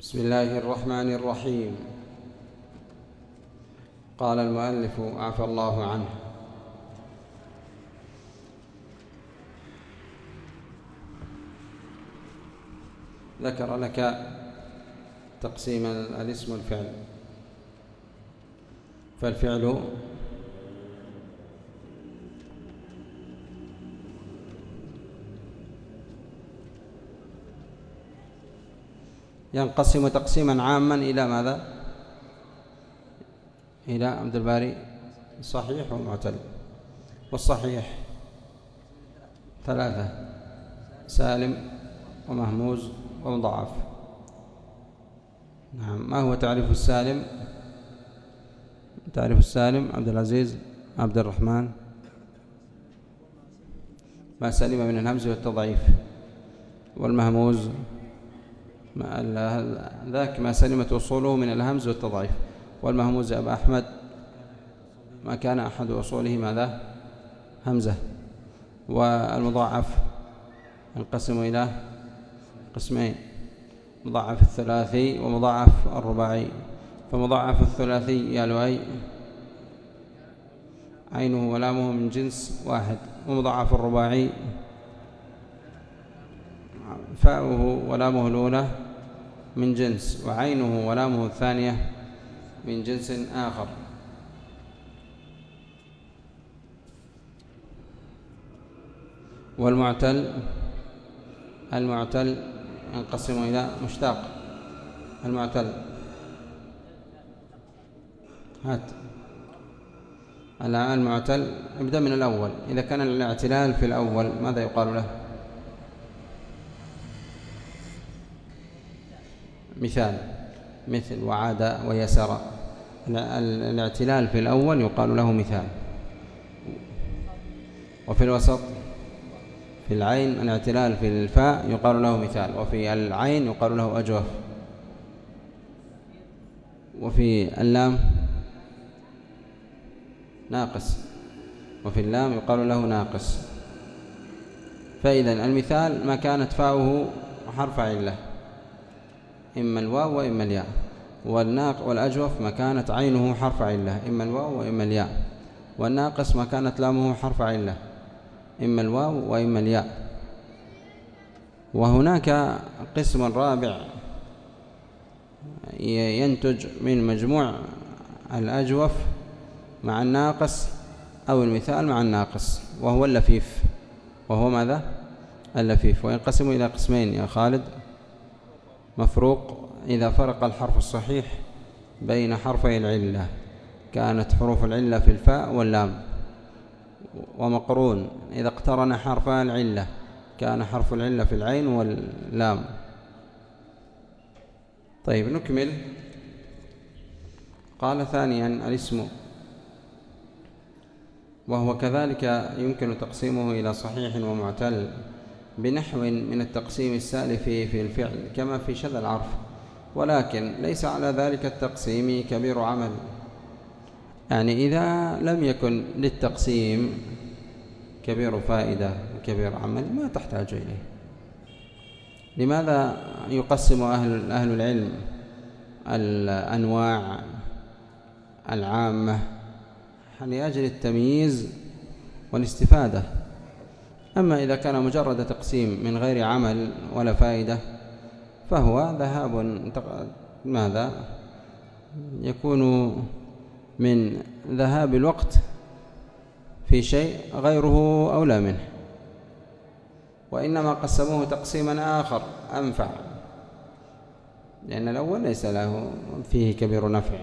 بسم الله الرحمن الرحيم. قال المؤلف عفى الله عنه. ذكر لك تقسيم الاسم والفعل. فالفعل ينقسم تقسيما عاما إلى ماذا؟ إلى عبد الباري. صحيح ومعتل والصحيح. ثلاثة. سالم ومهموز ومضاعف. نعم. ما هو تعريف السالم؟ تعريف السالم عبد العزيز عبد الرحمن. ما سلم من الهمز والتضعيف. والمهموز ما ذاك ما سلمت وصوله من الهمز والتضعيف. والمهموز أبا أحمد ما كان أحد وصوله ماذا؟ همزة. والمضاعف ينقسم إلى قسمين مضاعف الثلاثي ومضاعف الرباعي. فمضاعف الثلاثي يا لؤي عينه ولامه من جنس واحد. ومضاعف الرباعي فاؤه ولامه الأولى من جنس وعينه ولامه الثانية من جنس آخر. والمعتل المعتل ينقسم إلى مشتاق. المعتل. هات. المعتل ابدأ من الأول. إذا كان الاعتلال في الأول ماذا يقال له؟ مثال مثل وعاد ويسر. الاعتلال في الأول يقال له مثال. وفي الوسط في العين الاعتلال في الفاء يقال له مثال. وفي العين يقال له أجوف. وفي اللام ناقص. وفي اللام يقال له ناقص. فإذا المثال ما كانت فاؤه حرف علة. إما الواو وإما الياء. والناق والأجوف كانت عينه حرف علة. إما الواو وإما الياء. والناقص ما كانت لامه حرف علة. إما الواو وإما الياء. وهناك قسم رابع ينتج من مجموع الأجوف مع الناقص أو المثال مع الناقص وهو اللفيف. وهو ماذا؟ اللفيف. وينقسم إلى قسمين يا خالد. مفروق إذا فرق الحرف الصحيح بين حرفي العلة كانت حروف العلة في الفاء واللام. ومقرون إذا اقترن حرف العلة كان حرف العلة في العين واللام. طيب نكمل. قال ثانيا الاسم. وهو كذلك يمكن تقسيمه إلى صحيح ومعتل. بنحو من التقسيم السالف في الفعل كما في شذا العرف. ولكن ليس على ذلك التقسيم كبير عمل. يعني إذا لم يكن للتقسيم كبير فائدة وكبير عمل ما تحتاج إليه. لماذا يقسم أهل, أهل العلم الأنواع العامة؟ لأجل التمييز والاستفادة. أما إذا كان مجرد تقسيم من غير عمل ولا فائدة فهو ذهاب ماذا؟ يكون من ذهاب الوقت في شيء غيره أولى منه. وإنما قسموه تقسيما آخر أنفع. لأن الأول ليس له فيه كبير نفع.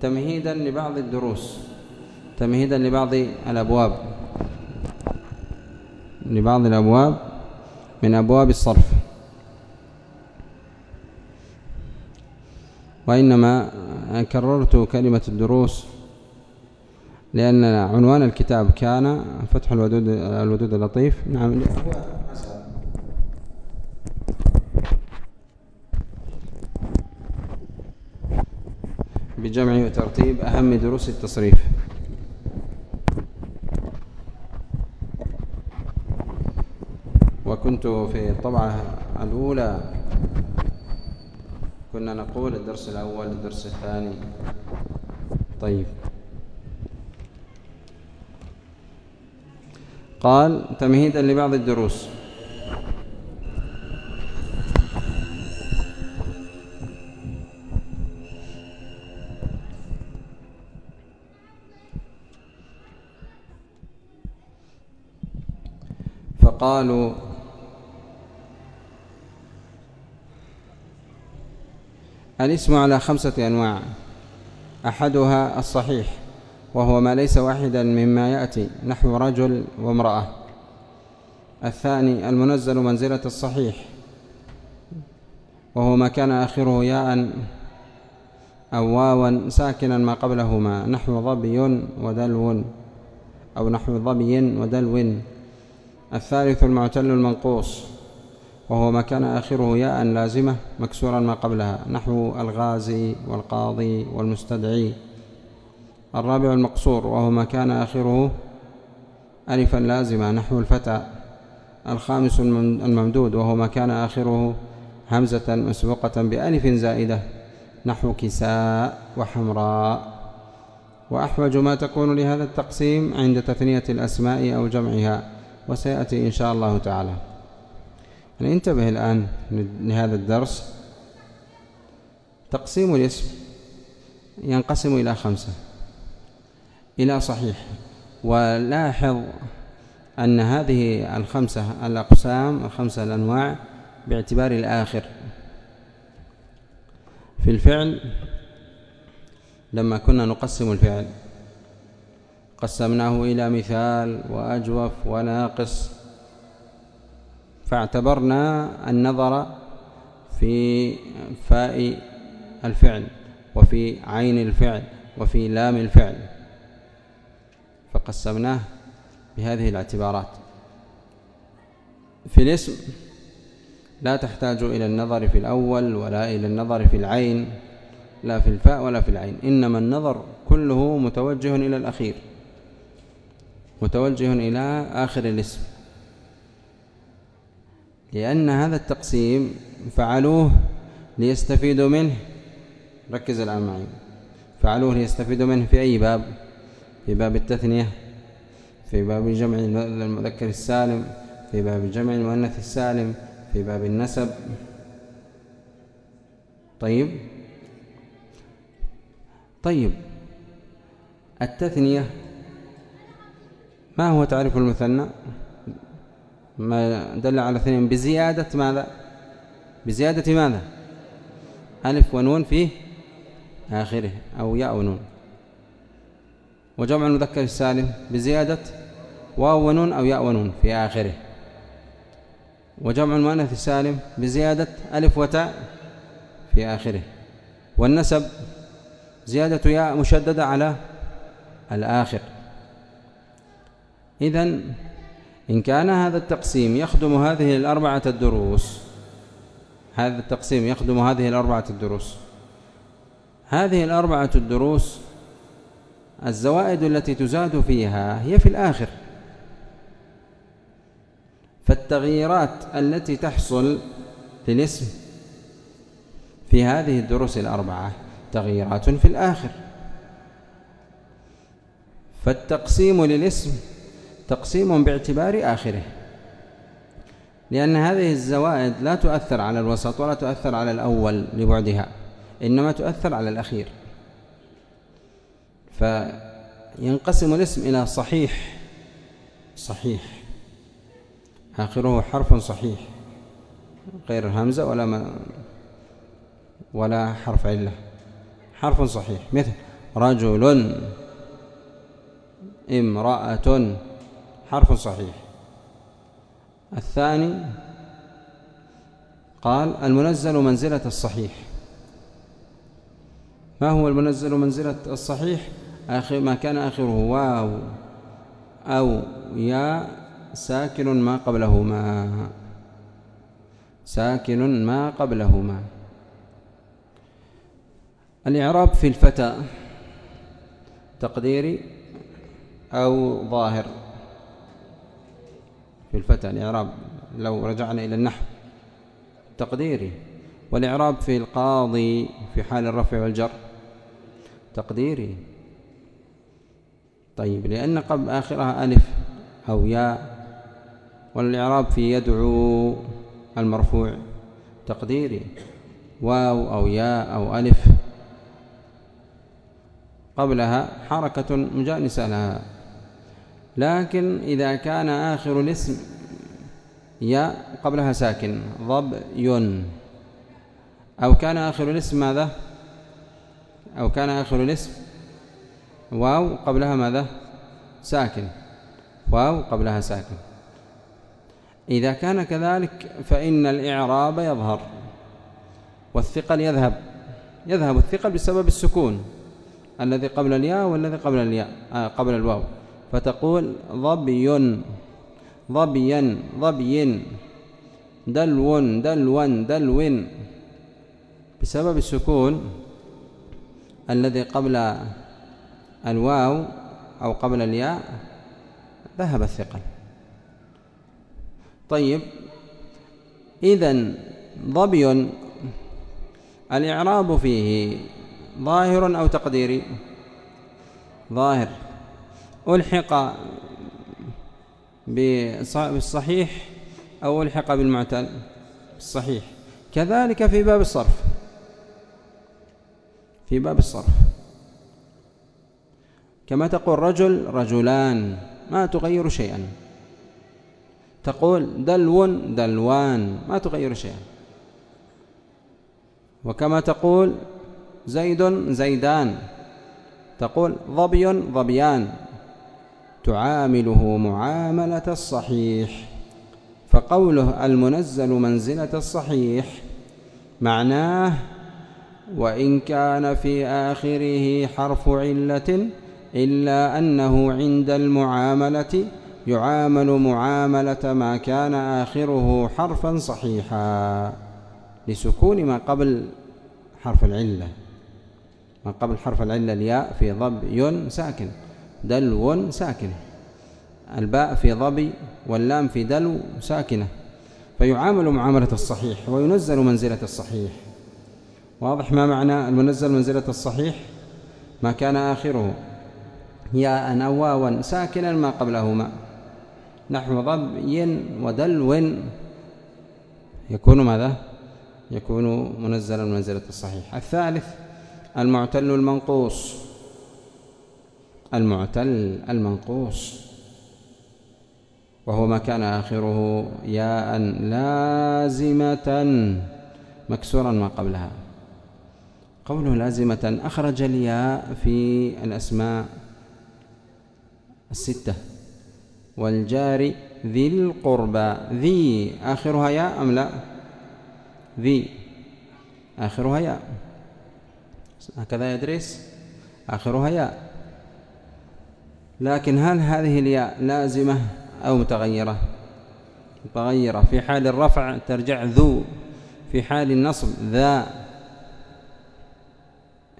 تمهيدا لبعض الدروس تمهيدا لبعض الأبواب. لبعض الأبواب من أبواب الصرف. وإنما كررت كلمة الدروس لأن عنوان الكتاب كان فتح الودود, الودود اللطيف. نعم. بجمع وترتيب أهم دروس التصريف. وكنت في الطبعة الأولى. كنا نقول الدرس الأول الدرس الثاني. طيب. قال تمهيدا لبعض الدروس. فقالوا الاسم على خمسة أنواع. أحدها الصحيح وهو ما ليس واحدا مما يأتي نحو رجل وامرأة. الثاني المنزل منزلة الصحيح وهو ما كان آخره ياء أو واوا ساكنا ما قبلهما نحو ظبي ودلو أو نحو ظبي ودلو. الثالث المعتل المنقوص. وهو ما كان آخره ياء لازمة مكسورا ما قبلها نحو الغازي والقاضي والمستدعي. الرابع المقصور وهو ما كان آخره ألفا لازمة نحو الفتى. الخامس الممدود وهو ما كان آخره همزة مسبوقة بألف زائدة نحو كساء وحمراء. وأحوج ما تكون لهذا التقسيم عند تثنية الأسماء أو جمعها وسيأتي إن شاء الله تعالى. يعني انتبه الآن لهذا الدرس. تقسيم الاسم ينقسم إلى خمسة. إلى صحيح. ولاحظ أن هذه الخمسة الأقسام الخمسة الأنواع باعتبار الآخر. في الفعل لما كنا نقسم الفعل قسمناه إلى مثال وأجوف وناقص. فاعتبرنا النظر في فاء الفعل وفي عين الفعل وفي لام الفعل. فقسمناه بهذه الاعتبارات. في الاسم لا تحتاج إلى النظر في الأول ولا إلى النظر في العين لا في الفاء ولا في العين. إنما النظر كله متوجه إلى الأخير متوجه إلى آخر الاسم. لأن هذا التقسيم فعلوه ليستفيدوا منه. ركز الآن معي. فعلوه ليستفيدوا منه في أي باب؟ في باب التثنية في باب جمع المذكر السالم في باب جمع المؤنث السالم في باب النسب. طيب. طيب. التثنية ما هو تعريف المثنى؟ ما دل على اثنين بزيادة ماذا؟ بزيادة ماذا؟ ألف ونون في آخره أو ياء ونون. وجمع المذكر السالم بزيادة واو ونون أو ياء ونون في آخره. وجمع المؤنث السالم بزيادة ألف وتاء في آخره. والنسب زيادة ياء مشددة على الآخر. إذا إن كان هذا التقسيم يخدم هذه الأربعة الدروس هذا التقسيم يخدم هذه الأربعة الدروس. هذه الأربعة الدروس الزوائد التي تزاد فيها هي في الآخر. فالتغييرات التي تحصل للاسم في هذه الدروس الأربعة تغييرات في الآخر. فالتقسيم للاسم تقسيم باعتبار آخره. لأن هذه الزوائد لا تؤثر على الوسط ولا تؤثر على الأول لبعدها إنما تؤثر على الأخير. فينقسم الاسم إلى صحيح صحيح. آخره حرف صحيح غير همزة ولا ما ولا حرف علة. حرف صحيح مثل رجل امرأة. حرف صحيح. الثاني قال المنزل منزلة الصحيح. ما هو المنزل منزلة الصحيح؟ آخر ما كان آخره واو أو يا ساكن ما قبلهما. ساكن ما قبلهما. الإعراب في الفتى تقديري أو ظاهر. في الفتى الإعراب لو رجعنا إلى النحو تقديري. والإعراب في القاضي في حال الرفع والجر تقديري. طيب لأن قبل آخرها ألف أو ياء والإعراب في يدعو المرفوع تقديري. واو أو ياء أو ألف. قبلها حركة مجانسة لها. لكن إذا كان آخر الاسم ياء قبلها ساكن ضبي أو كان آخر الاسم ماذا؟ أو كان آخر الاسم واو قبلها ماذا؟ ساكن. واو قبلها ساكن. إذا كان كذلك فإن الإعراب يظهر والثقل يذهب. يذهب الثقل بسبب السكون الذي قبل الياء والذي قبل الياء آه قبل الواو. فتقول ظبي ظبيا ظبي دلو دلوا دلو بسبب السكون الذي قبل الواو أو قبل الياء ذهب الثقل. طيب إذا ظبي الإعراب فيه ظاهر أو تقديري؟ ظاهر. ألحق بالصحيح أو ألحق بالمعتل؟ الصحيح كذلك في باب الصرف. في باب الصرف. كما تقول رجل رجلان ما تغير شيئا. تقول دلو دلوان ما تغير شيئا. وكما تقول زيد زيدان. تقول ظبي ظبيان. تعامله معاملة الصحيح فقوله المنزل منزلة الصحيح معناه وإن كان في آخره حرف علة إلا أنه عند المعاملة يعامل معاملة ما كان آخره حرفا صحيحا لسكون ما قبل حرف العلة. ما قبل حرف العلة الياء في ضبي ساكن. دلو ساكن الباء في ضبي واللام في دلو ساكنة. فيعامل معاملة الصحيح وينزل منزلة الصحيح. واضح ما معنى المنزل منزلة الصحيح؟ ما كان آخره. ياء أو واوا ساكنا ما قبلهما. نحو ضبي ودلو. يكون ماذا؟ يكون منزلا منزلة الصحيح. الثالث المعتل المنقوص. المعتل المنقوص. وهو ما كان آخره ياء لازمة مكسورا ما قبلها. قوله لازمة أخرج الياء في الأسماء الستة. والجار ذي القربى ذي آخرها ياء أم لا؟ ذي آخرها ياء. هكذا يدرس. آخرها ياء. لكن هل هذه الياء لازمة أو متغيرة؟ متغيرة. في حال الرفع ترجع ذو في حال النصب ذا.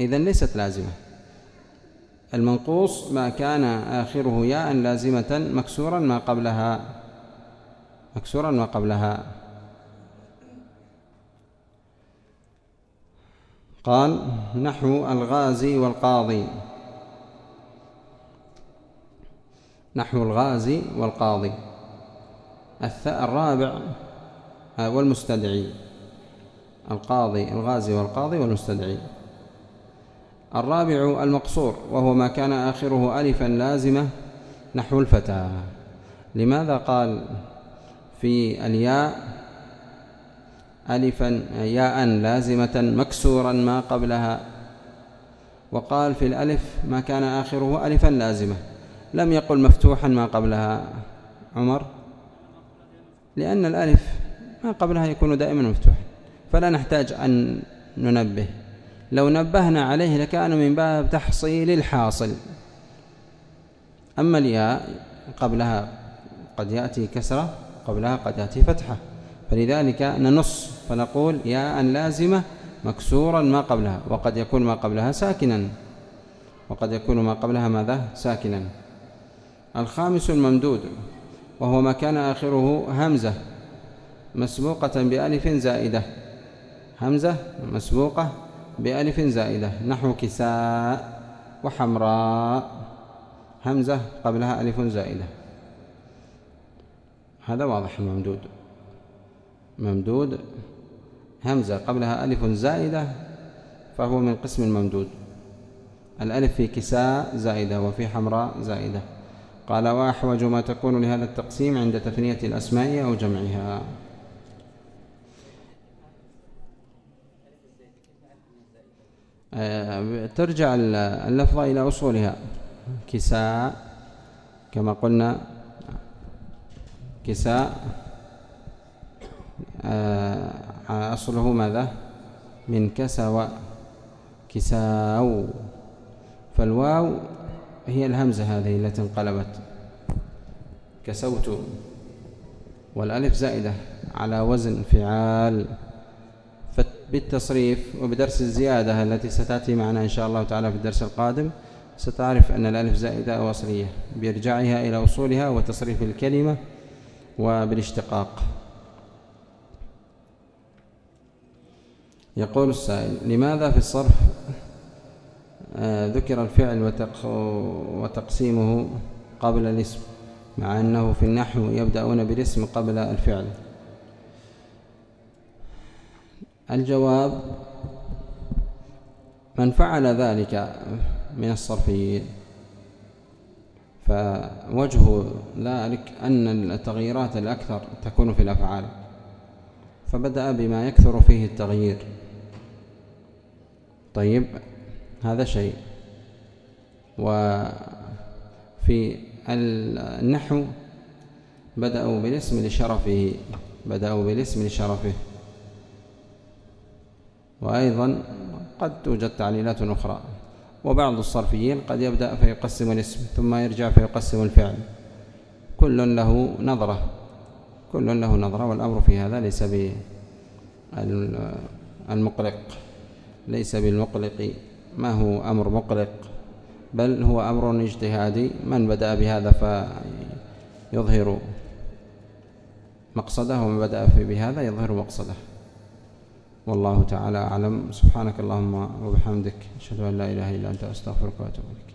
إذا ليست لازمة. المنقوص ما كان آخره ياء لازمة مكسورا ما قبلها. مكسورا ما قبلها. قال نحو الغازي والقاضي. نحو الغازي والقاضي. الرابع والمستدعي. القاضي الغازي والقاضي والمستدعي. الرابع المقصور وهو ما كان آخره ألفا لازمة نحو الفتى لماذا قال في الياء ألفا ياء لازمة مكسورا ما قبلها؟ وقال في الألف ما كان آخره ألفا لازمة. لم يقل مفتوحا ما قبلها عمر. لأن الألف ما قبلها يكون دائما مفتوحا. فلا نحتاج أن ننبه. لو نبهنا عليه لكان من باب تحصيل الحاصل. أما الياء قبلها قد يأتي كسرة قبلها قد يأتي فتحة. فلذلك ننص فنقول ياء لازمة مكسورا ما قبلها وقد يكون ما قبلها ساكنا. وقد يكون ما قبلها ماذا؟ ساكنا. الخامس الممدود وهو ما كان آخره همزة مسبوقة بألف زائدة. همزة مسبوقة بألف زائدة. نحو كساء وحمراء. همزة قبلها ألف زائدة. هذا واضح الممدود. ممدود همزة قبلها ألف زائدة فهو من قسم الممدود. الألف في كساء زائدة وفي حمراء زائدة. قال وأحوج ما تكون لهذا التقسيم عند تثنية الأسماء أو جمعها. آه، ترجع اللفظة إلى أصولها. كساء كما قلنا. كساء. آه، أصله ماذا؟ من كسو كساو فالواو هي الهمزة هذه التي انقلبت. كسوت والألف زائدة على وزن فعال. بالتصريف وبدرس الزيادة التي ستأتي معنا إن شاء الله تعالى في الدرس القادم ستعرف أن الألف زائدة وصلية بإرجاعها إلى أصولها وتصريف الكلمة وبالاشتقاق. يقول السائل لماذا في الصرف ذكر الفعل وتقسيمه قبل الاسم مع أنه في النحو يبدأون بالاسم قبل الفعل. الجواب من فعل ذلك من الصرفيين فوجه ذلك أن التغييرات الأكثر تكون في الأفعال فبدأ بما يكثر فيه التغيير. طيب هذا شيء. وفي النحو بدأوا بالاسم لشرفه بدأوا بالاسم لشرفه. وأيضا قد توجد تعليلات أخرى. وبعض الصرفيين قد يبدأ فيقسم الاسم ثم يرجع فيقسم الفعل. كل له نظرة. كل له نظرة والأمر في هذا ليس بالمقلق ليس بالمقلق. ما هو أمر مقلق؟ بل هو أمر اجتهادي. من بدأ بهذا فيظهر مقصده ومن بدأ بهذا يظهر مقصده. والله تعالى أعلم. سبحانك اللهم وبحمدك أشهد أن لا إله إلا أنت أستغفرك وأتوب إليك.